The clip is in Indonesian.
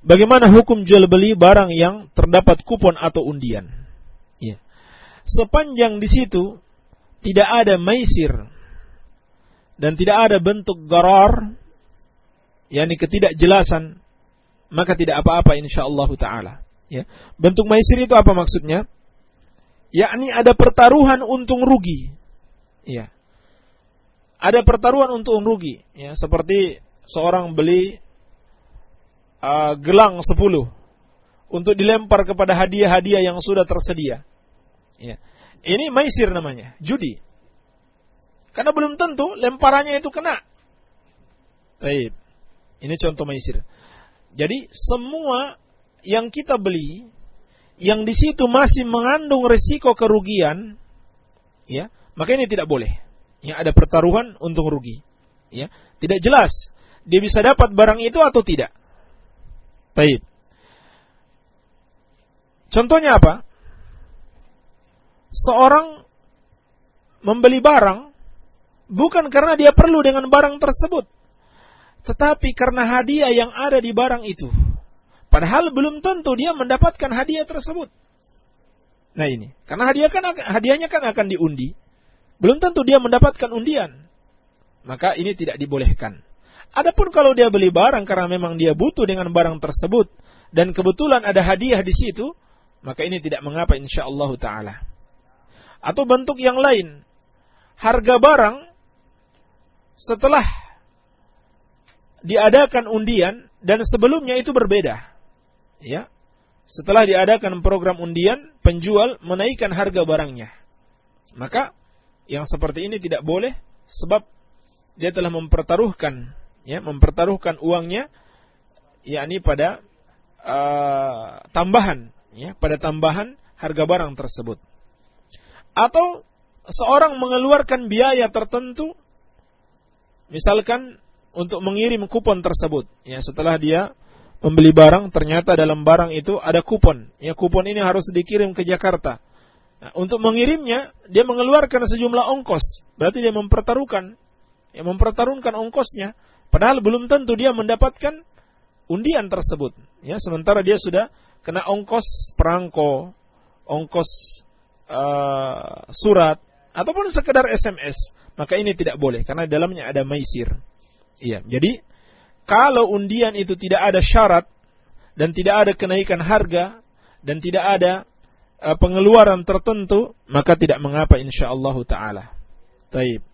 Bagaimana hukum jual beli barang yang terdapat kupon atau undian? Ya. Sepanjang di situ tidak ada maisir dan tidak ada bentuk garar, yakni ketidakjelasan, maka tidak apa-apa insyaallah taala. Ya. Bentuk maisir itu apa maksudnya? Yakni ada pertaruhan untung rugi. Ya. Ada pertaruhan untung rugi, ya, seperti seorang beli uh, gelang 10 untuk dilempar kepada hadiah-hadiah yang sudah tersedia. Ya. Ini maisir namanya, judi. Karena belum tentu lemparannya itu kena. Baik. Ini contoh maisir. Jadi semua yang kita beli yang di situ masih mengandung resiko kerugian, ya, maka ini tidak boleh. Ya, ada pertaruhan untung rugi. Ya, tidak jelas dia bisa dapat barang itu atau tidak. Baik. Contohnya apa? Seorang membeli barang bukan karena dia perlu dengan barang tersebut, tetapi karena hadiah yang ada di barang itu. Padahal belum tentu dia mendapatkan hadiah tersebut. Nah ini, karena hadiah kan hadiahnya kan akan diundi. Belum tentu dia mendapatkan undian. Maka ini tidak dibolehkan. Adapun kalau dia beli barang karena memang dia butuh dengan barang tersebut dan kebetulan ada hadiah di situ, maka ini tidak mengapa insyaallah taala. Atau bentuk yang lain, harga barang setelah diadakan undian dan sebelumnya itu berbeda. Ya. Setelah diadakan program undian, penjual menaikkan harga barangnya. Maka yang seperti ini tidak boleh sebab dia telah mempertaruhkan ya mempertaruhkan uangnya yakni pada uh, tambahan ya pada tambahan harga barang tersebut. Atau seorang mengeluarkan biaya tertentu misalkan untuk mengirim kupon tersebut ya setelah dia membeli barang ternyata dalam barang itu ada kupon ya kupon ini harus dikirim ke Jakarta. Nah, untuk mengirimnya dia mengeluarkan sejumlah ongkos berarti dia mempertaruhkan ya mempertaruhkan ongkosnya Padahal belum tentu dia mendapatkan undian tersebut. Ya, sementara dia sudah kena ongkos perangko, ongkos uh, surat ataupun sekedar SMS, maka ini tidak boleh karena di dalamnya ada maisir. Iya, jadi kalau undian itu tidak ada syarat dan tidak ada kenaikan harga dan tidak ada uh, pengeluaran tertentu, maka tidak mengapa insyaallah taala. Taib.